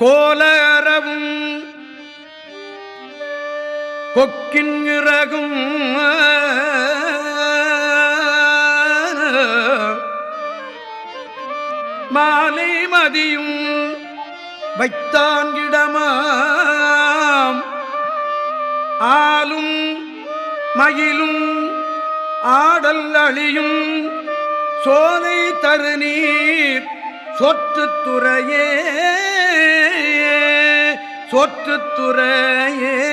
கோலரவும் கொக்கின் இறகும். மாலை மதியும் வைத்தாங்கிடமாம் ஆளும் மயிலும் ஆடல் அழியும். சோலை தருநீர் சொற்றுத்துறையே சொற்றுத்துறையே.